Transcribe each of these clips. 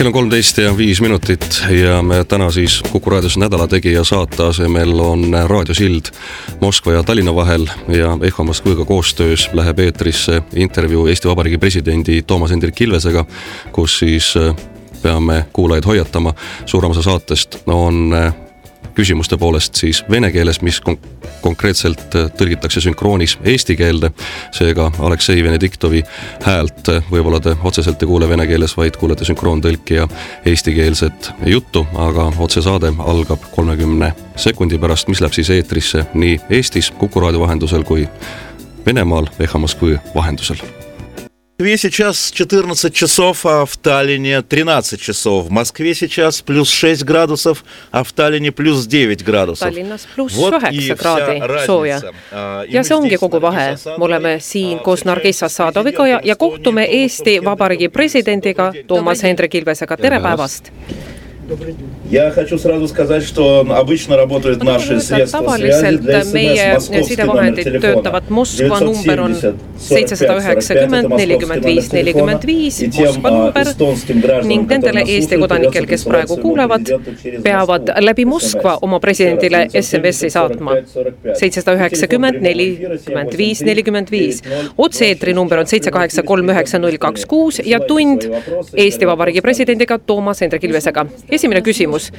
kell on kolmteist ja viis minutit ja me täna siis Kuku raadios Nädala Tegija saate asemel on raadiosild Moskva ja Tallinna vahel ja Ehho Moskvaga koostöös läheb eetrisse intervjuu Eesti Vabariigi presidendi Toomas Hendrik Ilvesega, kus siis äh, peame kuulajaid hoiatama, suurem osa saatest on äh, küsimuste poolest siis vene keeles, mis kon konkreetselt äh, tõlgitakse sünkroonis eesti keelde. seega Aleksei Venediktovi häält äh, võib-olla te otseselt ei kuule vene keeles, vaid kuulete sünkroontõlkija eestikeelset juttu, aga otsesaade algab kolmekümne sekundi pärast, mis läheb siis eetrisse nii Eestis Kuku raadio vahendusel kui Venemaal Eha Moskva vahendusel Москве сейчас 14 часов, а в Таллине 13 часов. В Москве сейчас плюс 6 градусов, а в Tallinne pluss 9 gradusov. Tallinnas pluss üheksa kraadi sooja. ja see ongi kogu vahe. me oleme siin koos Nargissa Sadoviga ja, ja kohtume Eesti Vabariigi presidendiga Toomas Hendrik Ilvesega. tere päevast! Я хочу сразу сказать, что обычно работают наши средства связи для СМС sidevahendid töötavad, Moskva number on seitsesada üheksakümmend, nelikümmend viis, nelikümmend viis, Moskva number ning nendele Eesti kodanikel, kes praegu kuulevad, peavad läbi Moskva oma presidendile SMS-i saatma. seitsesada üheksakümmend, nelikümmend viis, nelikümmend viis. otse-eetri number on seitse kaheksa kolm üheksa null kaks kuus ja tund Eesti Vabariigi presidendiga Toomas Hendrik Ilvesega esimene küsimus.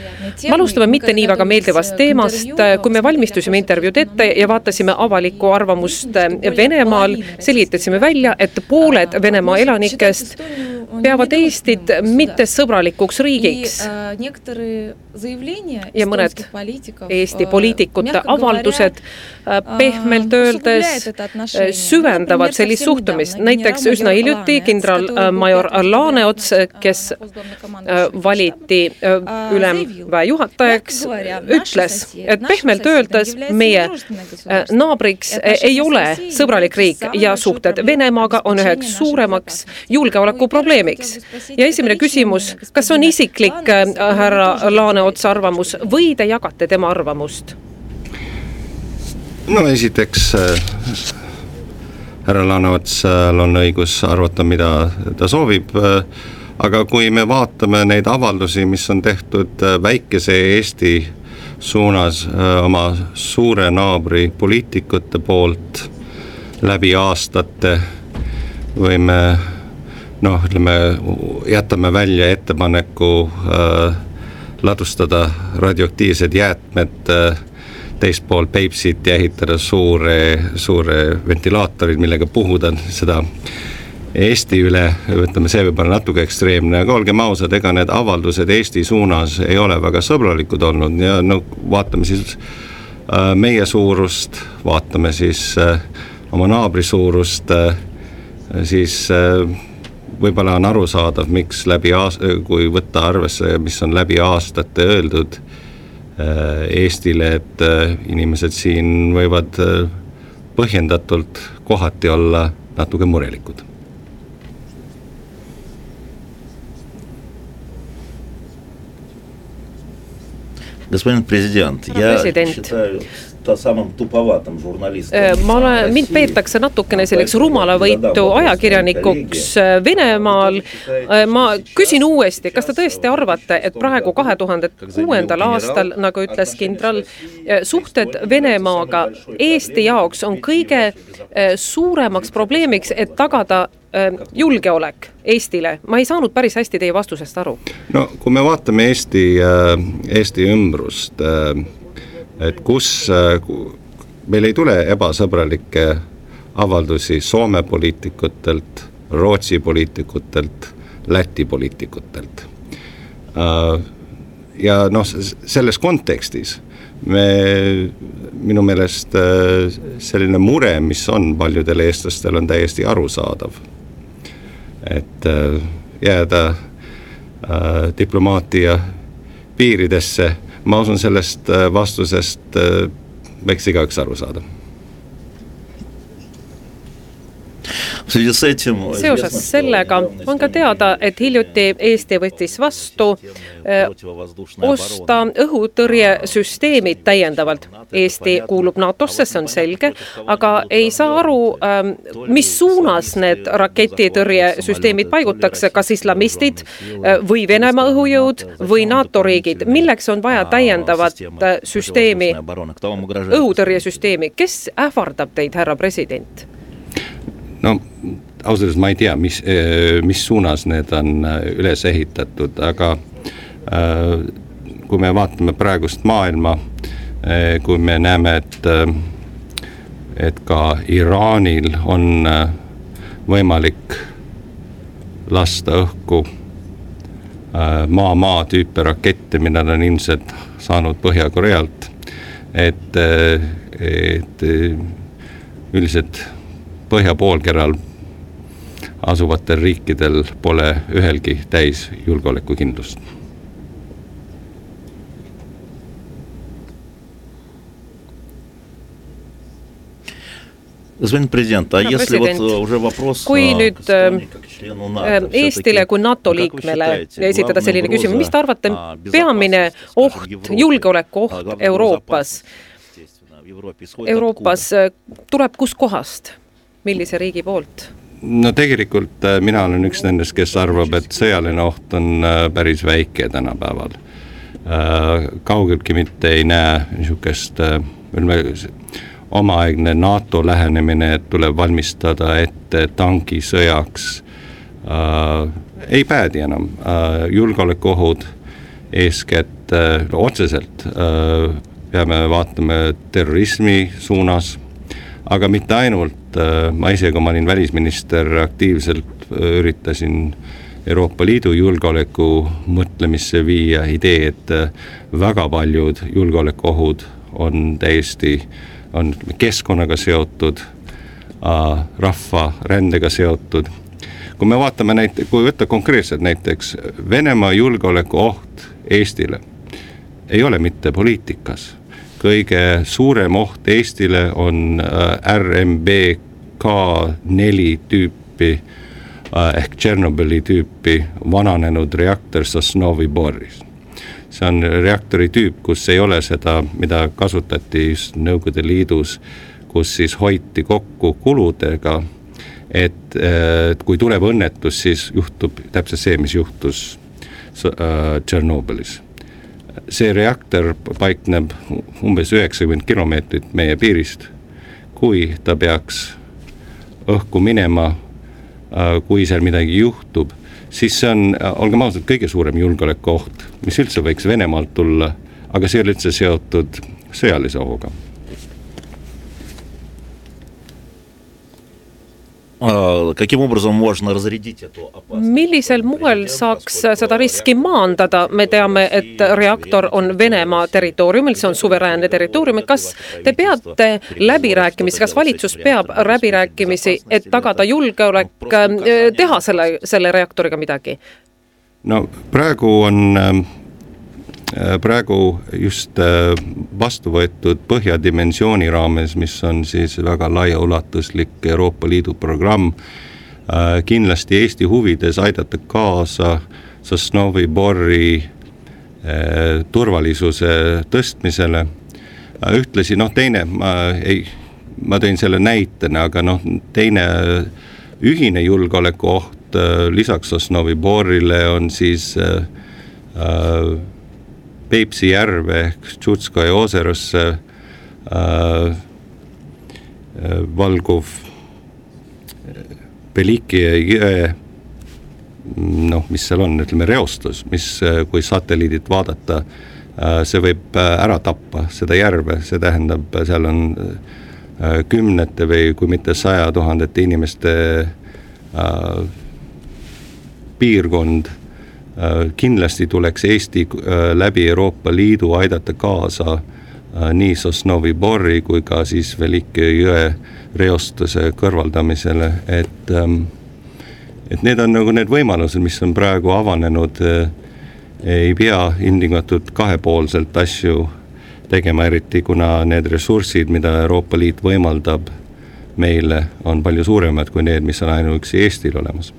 me alustame mitte nii väga meeldivast teemast, kui me valmistusime intervjuud ette ja vaatasime avalikku arvamust Venemaal, selgitasime välja, et pooled Venemaa elanikest peavad Eestit mittesõbralikuks riigiks. ja mõned Eesti poliitikute avaldused pehmelt öeldes süvendavad sellist suhtumist, näiteks üsna hiljuti kindralmajor Laaneots, kes valiti ülemväe juhatajaks, ütles, et pehmelt öeldes meie naabriks ei ole sõbralik riik. Ja suhted Venemaaga on üheks suuremaks julgeolekuprobleemiks. Ja esimene küsimus, kas on isiklik härra Laaneotsa arvamus või te jagate tema arvamust? no esiteks härra Laaneotsal on õigus arvata, mida ta soovib aga kui me vaatame neid avaldusi, mis on tehtud äh, väikese Eesti suunas äh, oma suure naabri poliitikute poolt läbi aastate, või me noh, ütleme, jätame välja ettepaneku äh, ladustada radioaktiivsed jäätmed äh, teist pool Peipsit ja ehitada suure, suure ventilaatorid, millega puhuda seda Eesti üle, ütleme, see võib olla natuke ekstreemne, aga olgem ausad, ega need avaldused Eesti suunas ei ole väga sõbralikud olnud. Ja no vaatame siis äh, meie suurust, vaatame siis äh, oma naabri suurust äh,, siis äh, võib-olla on arusaadav, miks läbi aas-, kui võtta arvesse, mis on läbi aastate öeldud äh, Eestile, et äh, inimesed siin võivad põhjendatult kohati olla natuke murelikud Господин президент, я president. считаю ta samam tupavatõm žurnalist. Äh, ma olen, mind peetakse natukene selliseks rumalavõitu ajakirjanikuks äh, Venemaal. Äh, ma küsin uuesti, kas te tõesti arvate, et praegu kahe tuhande kuuendal aastal, nagu ütles kindral, suhted Venemaaga Eesti jaoks on kõige suuremaks probleemiks, et tagada julgeolek Eestile, ma ei saanud päris hästi teie vastusest aru. no kui me vaatame Eesti, Eesti ümbrust et kus, äh, meil ei tule ebasõbralikke avaldusi Soome poliitikutelt, Rootsi poliitikutelt, Läti poliitikutelt. Äh, ja noh, selles kontekstis me, minu meelest äh, selline mure, mis on paljudel eestlastel, on täiesti arusaadav. et jääda diplomaatia piiridesse ma usun, sellest äh, vastusest võiks igaüks aru saada seoses sellega on ka teada, et hiljuti Eesti võttis vastu äh, osta õhutõrjesüsteemid täiendavalt. Eesti kuulub NATO-sse, see on selge, aga ei saa aru, ähm, mis suunas need raketitõrjesüsteemid paigutakse, kas islamistid äh, või Venemaa õhujõud või NATO riigid, milleks on vaja täiendavat äh, süsteemi, õhutõrjesüsteemi, kes ähvardab teid, härra president? No ausalt öeldes ma ei tea, mis, eh, mis suunas need on eh, üles ehitatud, aga äh, kui me vaatame praegust maailma, kui me näeme, et, et ka Iraanil on võimalik lasta õhku maa-maa tüüpe rakette, mida ta on ilmselt saanud Põhja-Korealt, et, et üldiselt põhja poolkeral asuvatel riikidel pole ühelgi täis julgeolekukindlust. kui nüüd э, э, Eestile kui NATO liikmele esitada selline küsimus, mis te arvate, peamine oht, julgeolekuoht Euroopas, Euroopas э, tuleb kuskohast? Millise riigi poolt? no tegelikult äh, mina olen üks nendest, kes arvab, et sõjaline oht on äh, päris väike tänapäeval. Äh, kaugeltki mitte ei näe niisugust, ütleme, omaaegne NATO lähenemine, et tuleb valmistada ette tankisõjaks äh,, ei päädi enam julgeolekuohud eeskätt otseselt peame vaatama terrorismi suunas aga mitte ainult, äh, ma ise, kui ma olin välisminister, aktiivselt äh, üritasin Euroopa Liidu julgeoleku mõtlemisse viia idee, et äh, väga paljud julgeolekuohud on täiesti, on keskkonnaga seotud, rahva rändega seotud. kui me vaatame näite-, kui võtta konkreetselt näiteks Venemaa julgeolekuoht Eestile, ei ole mitte poliitikas kõige suurem oht Eestile on äh, RMBK neli tüüpi äh, ehk Tšernobõli tüüpi vananenud reaktor Sosnovi Boris. see on reaktori tüüp, kus ei ole seda, mida kasutati Nõukogude Liidus, kus siis hoiti kokku kuludega, et, äh, et kui tuleb õnnetus, siis juhtub täpselt see, mis juhtus Tšernobõlis see reaktor paikneb umbes üheksakümmend kilomeetrit meie piirist. kui ta peaks õhku minema, äh, kui seal midagi juhtub, siis see on, olgem ausad, kõige suurem julgeolekuoht, mis üldse võiks Venemaalt tulla, aga see ei ole üldse seotud sõjalise ohuga millisel moel saaks seda riski maandada, me teame, et reaktor on Venemaa territooriumil, see on suveräänne territoorium, kas te peate läbirääkimisi, kas valitsus peab läbirääkimisi, et tagada julgeolek, teha selle, selle reaktoriga midagi? no praegu on Äh, praegu just äh, vastu võetud Põhjadimensiooni raames, mis on siis väga laiaulatuslik Euroopa Liidu programm, äh, kindlasti Eesti huvides aidata kaasa Sosnovi Borri turvalisuse tõstmisele. ühtlasi noh, teine, ma ei, ma tõin selle näitena, aga noh, teine ühine julgeolekuoht lisaks Sosnovi Borrile on siis äh, Peipsi järve ehk Tšutskoja ooserosse äh, äh, valguv Beliki jõe noh, mis seal on, ütleme reostus, mis, äh, kui satelliidilt vaadata äh,, see võib äh, ära tappa seda järve, see tähendab, seal on äh, kümnete või kui mitte saja tuhandete inimeste piirkond Äh, kindlasti tuleks Eesti äh, läbi Euroopa Liidu aidata kaasa äh, nii Sosnovi Borri kui ka siis Velike jõe reostuse kõrvaldamisele, et ähm, et need on nagu need võimalused, mis on praegu avanenud, ei pea ilmtingimata kahepoolselt asju tegema, eriti kuna need ressursid, mida Euroopa Liit võimaldab meile on palju suuremad kui need, mis on ainuüksi Eestil olemas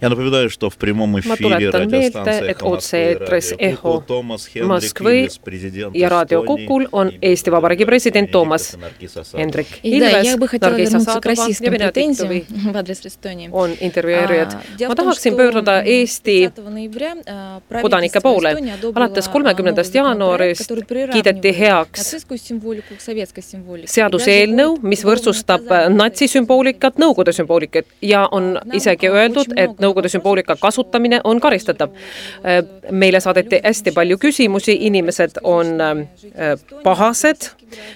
Я напоминаю, что в прямом эфире радиостанция otse-eetris Eho Moskvы ja Raadio Kukul on Eesti Vabariigi president Toomas Hendrik Ilves, Nargisa Saadova ja Vene Tiktovi on intervjueerijad. ma tahaksin pöörduda Eesti kodanike poole. alates kolmekümnendast jaanuarist kiideti heaks seaduseelnõu, mis võrdsustab natsisümboolikat Nõukogude sümboolikat ja on isegi öeldud, et Nõukogude Nõukogude sümboolika kasutamine on karistatav. meile saadeti hästi palju küsimusi, inimesed on äh, pahased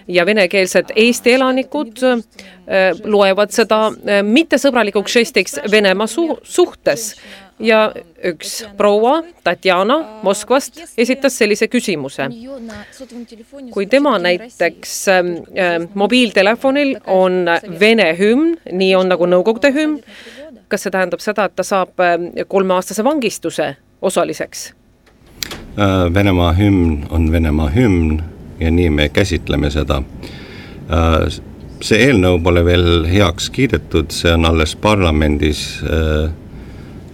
ja venekeelsed Eesti elanikud äh, loevad seda äh, mittesõbralikuks žestiks Venemaa su suhtes ja üks proua, Tatjana Moskvast, esitas sellise küsimuse. kui tema näiteks äh, mobiiltelefonil on vene hümn, nii on nagu Nõukogude hümn, kas see tähendab seda, et ta saab äh, kolmeaastase vangistuse osaliseks? Äh, Venemaa hümn on Venemaa hümn ja nii me käsitleme seda. Äh, see eelnõu pole veel heaks kiidetud, see on alles parlamendis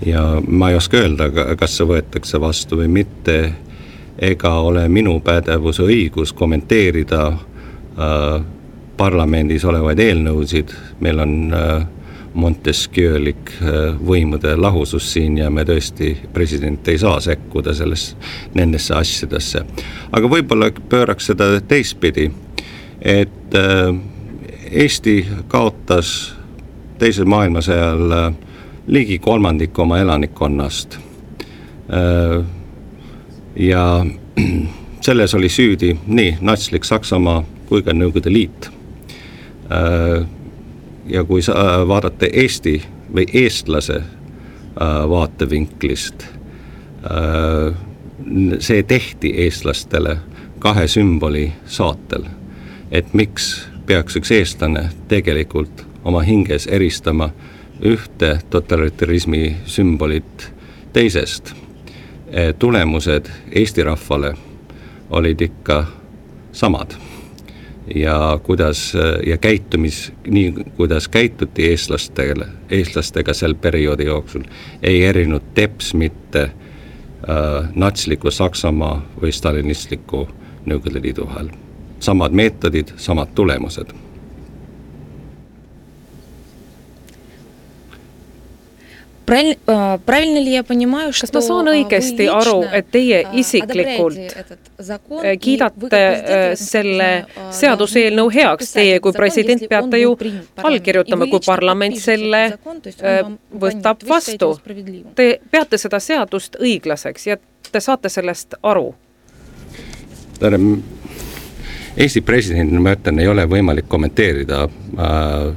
ja ma ei oska öelda, kas see võetakse vastu või mitte, ega ole minu pädevus õigus kommenteerida parlamendis olevaid eelnõusid, meil on äh, Montesquieu'lik äh, võimude lahusus siin ja me tõesti, president ei saa sekkuda selles, nendesse asjadesse. aga võib-olla pööraks seda teistpidi, et äh, Eesti kaotas teisel maailmasõjal äh, ligi kolmandiku oma elanikkonnast. ja selles oli süüdi nii natslik Saksamaa kui ka Nõukogude Liit ja kui sa äh, vaadata Eesti või eestlase äh, vaatevinklist, äh, see tehti eestlastele kahe sümboli saatel. et miks peaks üks eestlane tegelikult oma hinges eristama ühte totalitarismi sümbolit teisest. tulemused Eesti rahvale olid ikka samad ja kuidas ja käitumis, nii kuidas käituti eestlastele, eestlastega sel perioodi jooksul, ei erinenud teps mitte äh, natsliku Saksamaa või stalinistliku Nõukogude Liidu vahel. samad meetodid, samad tulemused kas ma saan õigesti aru, et teie isiklikult э, kiidate э, selle seaduseelnõu heaks, teie kui president peate ju allkirjutama, kui parlament selle võtab э, vastu. Te peate seda seadust õiglaseks ja te saate sellest aru? tähendab, Eesti presidendina ma ütlen, ei ole võimalik kommenteerida äh,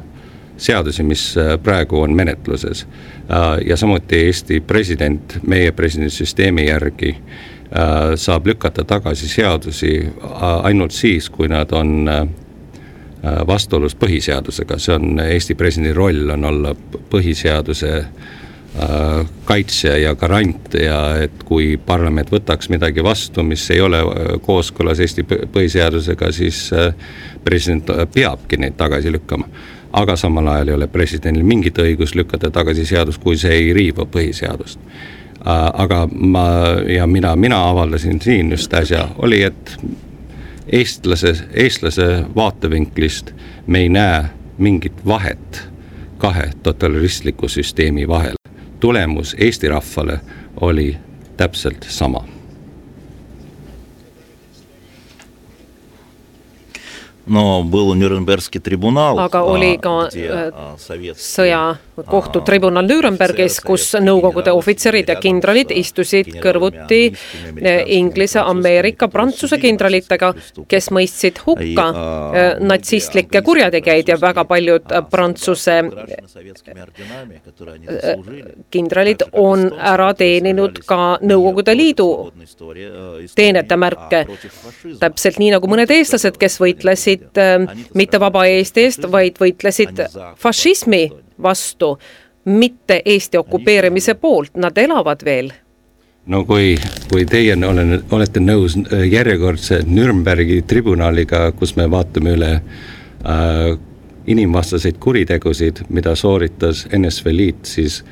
seadusi, mis äh, praegu on menetluses. Äh, ja samuti Eesti president meie presidendisüsteemi järgi äh, saab lükata tagasi seadusi ainult siis, kui nad on vastuolus põhiseadusega, see on Eesti presidendi roll, on olla põhiseaduse kaitsja ja garant ja et kui parlament võtaks midagi vastu, mis ei ole kooskõlas Eesti põhiseadusega, siis president peabki neid tagasi lükkama aga samal ajal ei ole presidendil mingit õigust lükata tagasi seadust, kui see ei riiva põhiseadust. aga ma ja mina, mina avaldasin siin just äsja, oli, et eestlase, eestlase vaatevinklist me ei näe mingit vahet kahe totalistliku süsteemi vahel. tulemus Eesti rahvale oli täpselt sama no был Nürnbergski tribunal. aga oli ka sõjakohtutribunal Nürnbergis, kus Nõukogude ohvitserid ja kindralid istusid kõrvuti Inglise, Ameerika, Prantsuse kindralitega, kes mõistsid hukka natsistlikke kurjategijaid ja väga paljud Prantsuse kindralid on ära teeninud ka Nõukogude Liidu teenetemärke. täpselt nii nagu mõned eestlased, kes võitlesid võitlesid äh, mitte vaba Eesti eest, vaid võitlesid fašismi vastu, mitte Eesti okupeerimise poolt, nad elavad veel. No kui, kui teie olen, olete nõus äh, järjekordse Nürnbergi tribunaliga, kus me vaatame üle äh, inimvastaseid kuritegusid, mida sooritas NSV Liit, siis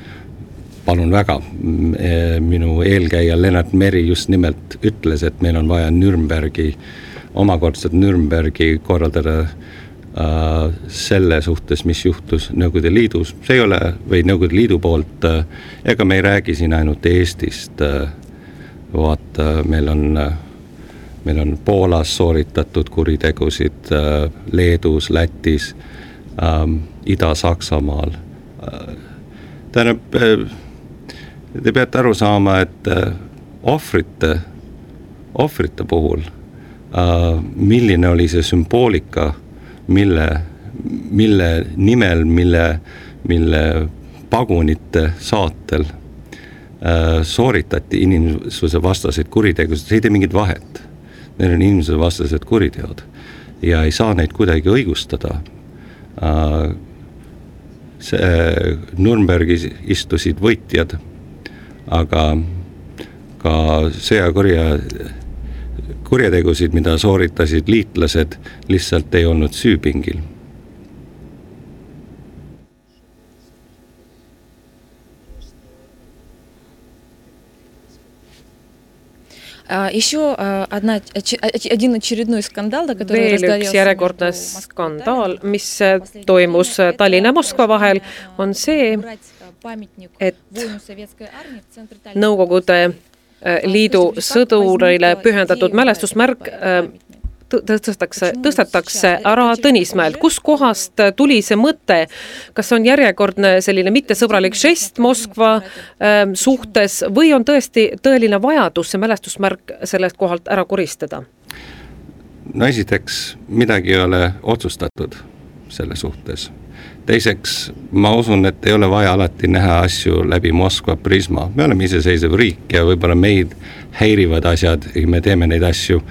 palun väga, äh, minu eelkäija Lennart Meri just nimelt ütles, et meil on vaja Nürnbergi, omakordset Nürnbergi korraldada äh, selle suhtes, mis juhtus Nõukogude Liidus, see ei ole, või Nõukogude Liidu poolt äh,, ega me ei räägi siin ainult Eestist äh,, vaata, meil on meil on Poolas sooritatud kuritegusid, Leedus, Lätis ähm,, Ida-Saksamaal äh,. tähendab äh,, te peate aru saama, et ohvrite, ohvrite puhul milline oli see sümboolika, mille, mille nimel, mille, mille pagunite saatel äh, sooritati inimsuse vastaseid kuritegusid, see ei tee mingit vahet. Need on inimsuse vastased kuriteod ja ei saa neid kuidagi õigustada äh,. see Nürnbergis istusid võitjad, aga ka sõjakurja kurjategusid, mida sooritasid liitlased, lihtsalt ei olnud süüpingil Еще одна, один очередной скандал, который veel üks järjekordne skandaal, mis toimus Tallinna ja Moskva vahel, on see, et Nõukogude Liidu sõdurile pühendatud mälestusmärk tõstetakse, tõstetakse ära Tõnismäelt, kuskohast tuli see mõte, kas on järjekordne selline mittesõbralik žest Moskva äh, suhtes või on tõesti tõeline vajadus see mälestusmärk sellelt kohalt ära koristada? no esiteks, midagi ei ole otsustatud selle suhtes. Teiseks, ma usun, et ei ole vaja alati näha asju läbi Moskva prisma, me oleme iseseisev riik ja võib-olla meid häirivad asjad ja me teeme neid asju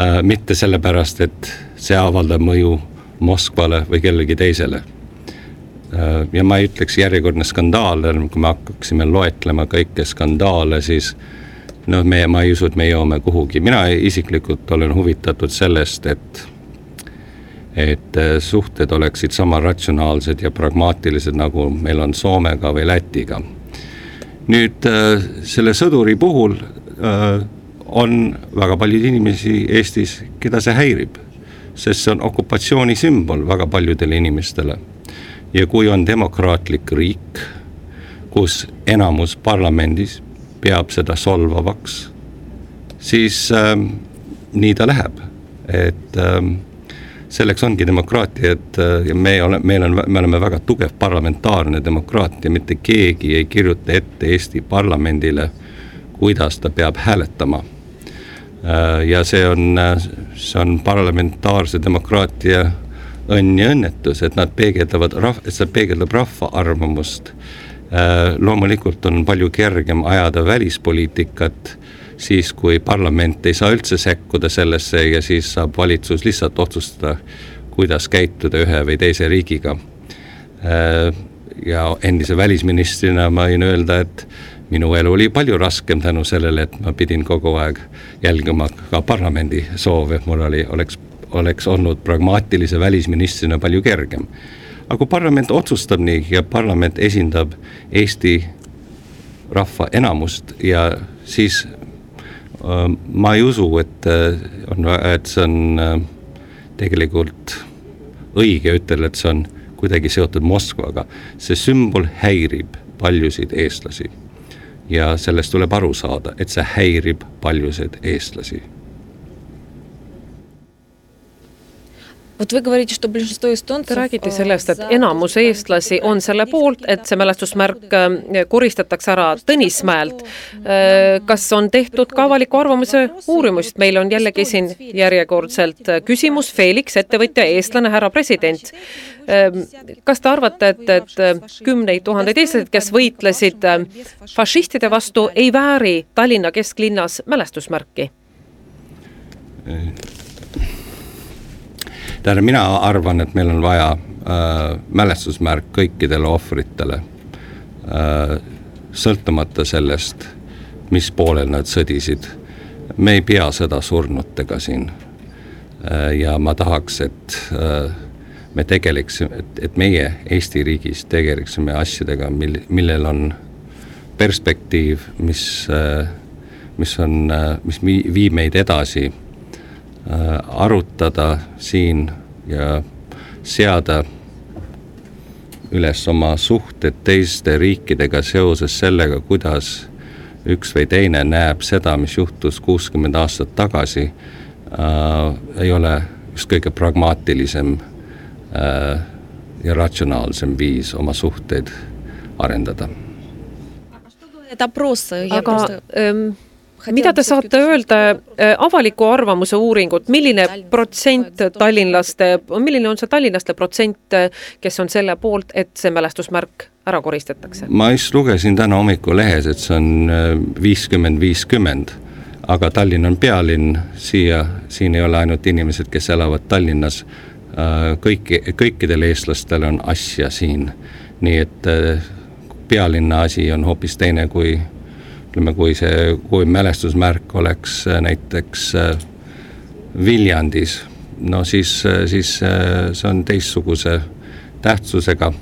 Äh, mitte sellepärast, et see avaldab mõju Moskvale või kellelegi teisele. Äh, ja ma ei ütleks järjekordne skandaal, kui me hakkaksime loetlema kõiki skandaale, siis noh, meie, ma ei usu, et me jõuame kuhugi, mina isiklikult olen huvitatud sellest, et et äh, suhted oleksid sama ratsionaalsed ja pragmaatilised, nagu meil on Soomega või Lätiga. nüüd selle sõduri puhul on väga palju inimesi Eestis, keda see häirib. sest see on okupatsiooni sümbol väga paljudele inimestele. ja kui on demokraatlik riik, kus enamus parlamendis peab seda solvavaks, siis ähm, nii ta läheb, et ähm, selleks ongi demokraatia, et äh, ja me oleme, meil on, me oleme väga tugev parlamentaarne demokraatia, mitte keegi ei kirjuta ette Eesti parlamendile, kuidas ta peab hääletama Äh, ja see on, äh, see on parlamentaarse demokraatia õnn ja õnnetus, et nad peegeldavad et see peegeldab rahva arvamust. Loomulikult on palju kergem ajada välispoliitikat siis, kui parlament ei saa üldse sekkuda sellesse ja siis saab valitsus lihtsalt otsustada, kuidas käituda ühe või teise riigiga. ja endise välisministrina ma võin öelda, et minu elu oli palju raskem tänu sellele, et ma pidin kogu aeg jälgima ka parlamendi soove, mul oli, oleks, oleks olnud pragmaatilise välisministrina palju kergem. aga kui parlament otsustab nii ja parlament esindab Eesti rahva enamust ja siis äh, ma ei usu, et äh, on, et see on äh, tegelikult õige ütelda, et see on kuidagi seotud Moskvaga, see sümbol häirib paljusid eestlasi. Ja sellest tuleb aru saada, et see häirib paljusid eestlasi Te räägite sellest, et enamus eestlasi on selle poolt, et see mälestusmärk äh, koristatakse ära Tõnismäelt. Äh, kas on tehtud ka avaliku arvamuse uurimust, meil on jällegi siin järjekordselt küsimus, Felix, ettevõtja, eestlane, härra president. Kas te arvate, et, et kümneid tuhandeid eestlased, kes võitlesid fašistide vastu, ei vääri Tallinna kesklinnas mälestusmärki? Tähendab, mina arvan, et meil on vaja äh, mälestusmärk kõikidele ohvritele äh,. sõltumata sellest, mis poolel nad sõdisid. me ei pea sõda surnutega siin. ja ma tahaks, et me tegeleksime, et, meie Eesti riigis tegeleksime asjadega, mil, millel on perspektiiv, mis, mis on, mis viib meid edasi, arutada siin ja seada üles oma suhted teiste riikidega seoses sellega, kuidas üks või teine näeb seda, mis juhtus kuuskümmend aastat tagasi äh,, ei ole just kõige pragmaatilisem äh, ja ratsionaalsem viis oma suhteid arendada. aga ähm, mida te saate öelda äh, avaliku arvamuse uuringut, milline protsent tallinlaste, milline on see tallinlaste protsent, äh, kes on selle poolt, et see mälestusmärk ära koristatakse? ma just lugesin täna hommikul lehes, et see on äh, viiskümmend, viiskümmend, aga Tallinn on pealinn, siia, siin ei ole ainult inimesed, kes elavad Tallinnas, kõiki, kõikidel eestlastel on asja siin, nii et pealinna asi on hoopis teine kui ütleme, kui see, kui mälestusmärk oleks äh, näiteks äh, Viljandis, no siis, äh, siis see on teistsuguse tähtsusega.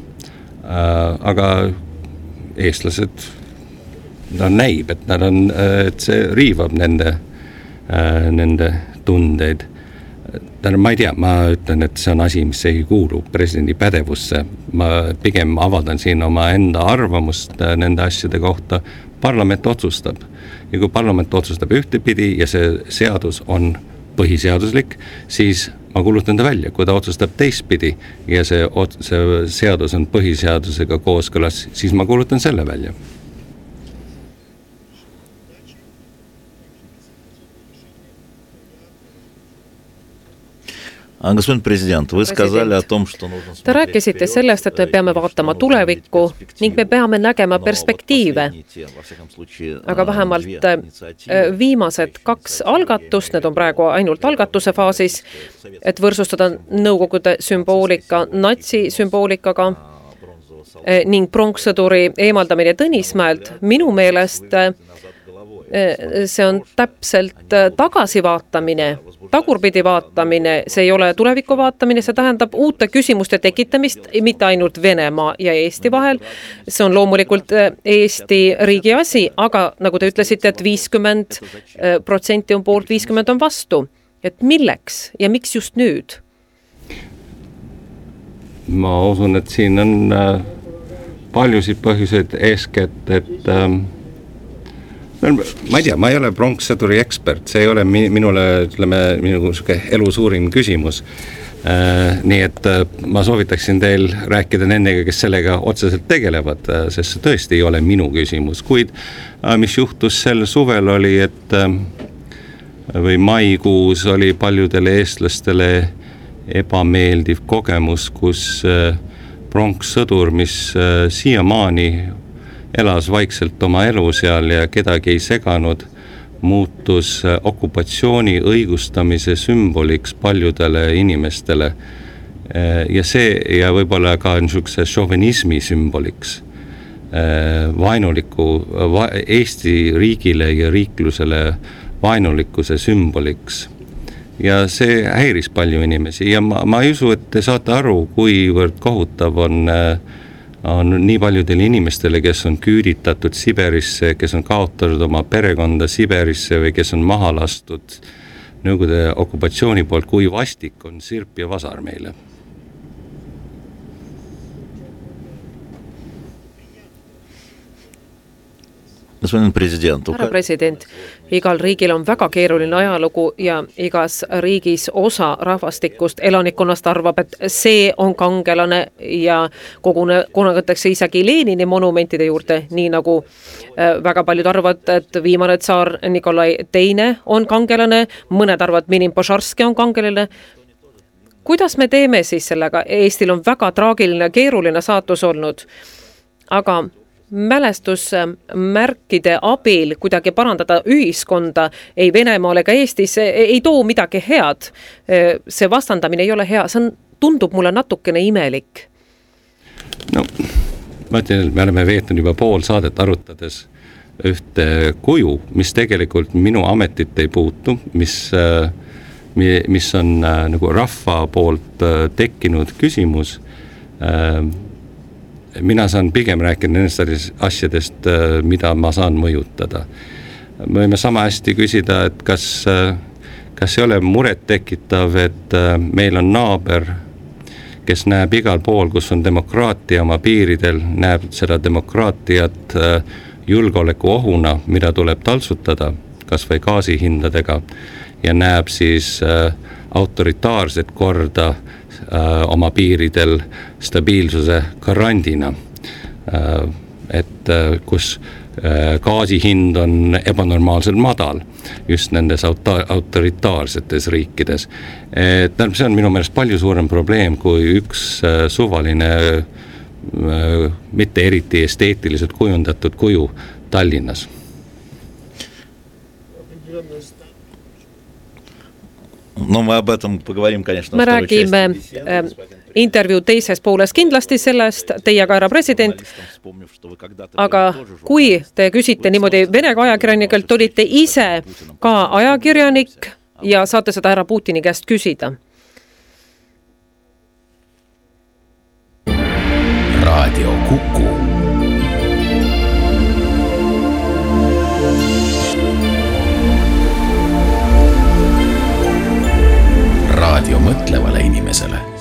aga eestlased, no näib, et nad on, et see riivab nende, nende tundeid tähendab, ma ei tea, ma ütlen, et see on asi, mis ei kuulu presidendi pädevusse. ma pigem avaldan siin omaenda arvamust nende asjade kohta, parlament otsustab. ja kui parlament otsustab ühtepidi ja see seadus on põhiseaduslik, siis ma kuulutan ta välja, kui ta otsustab teistpidi ja see, see seadus on põhiseadusega kooskõlas, siis ma kuulutan selle välja Te rääkisite sellest, et me peame vaatama tulevikku ning me peame nägema perspektiive. aga vähemalt äh, viimased kaks algatust, need on praegu ainult algatuse faasis, et võrdsustada Nõukogude sümboolika natsisümboolikaga ning pronkssõduri eemaldamine Tõnismäelt, minu meelest see on täpselt tagasivaatamine tagurpidi vaatamine, see ei ole tulevikku vaatamine, see tähendab uute küsimuste tekitamist mitte ainult Venemaa ja Eesti vahel. see on loomulikult äh, Eesti riigi asi, aga nagu te ütlesite et, et viiskümmend äh, protsenti on poolt, viiskümmend on vastu. et milleks ja miks just nüüd? ma usun, et siin on äh, paljusid põhjuseid, eeskätt, et ähm, ma ei tea, ma ei ole pronkssõduri ekspert, see ei ole mi-, minule, ütleme, minu sihuke elu suurim küsimus äh,. nii et äh, ma soovitaksin teil rääkida nendega, kes sellega otseselt tegelevad äh,, sest see tõesti ei ole minu küsimus, kuid äh, mis juhtus sel suvel, oli, et äh, või maikuus oli paljudele eestlastele ebameeldiv kogemus, kus äh, pronkssõdur, mis äh, siiamaani elas vaikselt oma elu seal ja kedagi ei seganud, muutus äh, okupatsiooni õigustamise sümboliks paljudele inimestele. Äh, ja see ja võib-olla ka niisuguse šovinismi sümboliks, äh, vaenuliku va,, Eesti riigile ja riiklusele vaenulikkuse sümboliks ja see häiris palju inimesi ja ma, ma ei usu, et te saate aru, kuivõrd kohutav on äh, on nii paljudele inimestele, kes on küüditatud Siberisse, kes on kaotanud oma perekonda Siberisse või kes on maha lastud Nõukogude okupatsiooni poolt, kui vastik on sirp ja vasar meile esimesena on president. härra president, igal riigil on väga keeruline ajalugu ja igas riigis osa rahvastikust, elanikkonnast arvab, et see on kangelane ja kogune, kogunetakse isegi Lenini monumentide juurde, nii nagu äh, väga paljud arvavad, et viimane tsaar Nikolai Teine on kangelane, mõned arvavad, Minin Požarski on kangelane kuidas me teeme siis sellega, Eestil on väga traagiline, keeruline saatus olnud, aga mälestusmärkide abil kuidagi parandada ühiskonda ei Venemaal ega Eestis, ei too midagi head. see vastandamine ei ole hea, see on, tundub mulle natukene imelik. no ma ütlen, et me oleme veetnud juba pool saadet arutades ühte kuju, mis tegelikult minu ametit ei puutu, mis, mis on nagu rahva poolt tekkinud küsimus mina saan pigem rääkida nendest asjadest, mida ma saan mõjutada. me võime sama hästi küsida, et kas, kas ei ole murettekitav, et meil on naaber, kes näeb igal pool, kus on demokraatia oma piiridel, näeb seda demokraatiat julgeolekuohuna, mida tuleb taltsutada, kas või gaasihindadega, ja näeb siis autoritaarset korda Äh, oma piiridel stabiilsuse garandina. Äh, et äh, kus gaasi hind on ebanormaalselt madal just nendes auto-, autoritaarsetes riikides. et tähendab, see on minu meelest palju suurem probleem kui üks suvaline mitte eriti esteetiliselt kujundatud kuju Tallinnas no me об этом поговорим, конечно. me räägime äh, intervjuu teises pooles kindlasti sellest, teie ka härra president. aga kui te küsite niimoodi Vene ajakirjanikelt, olite ise ka ajakirjanik ja saate seda härra Putini käest küsida. raadio Kuku mõtlevale inimesele.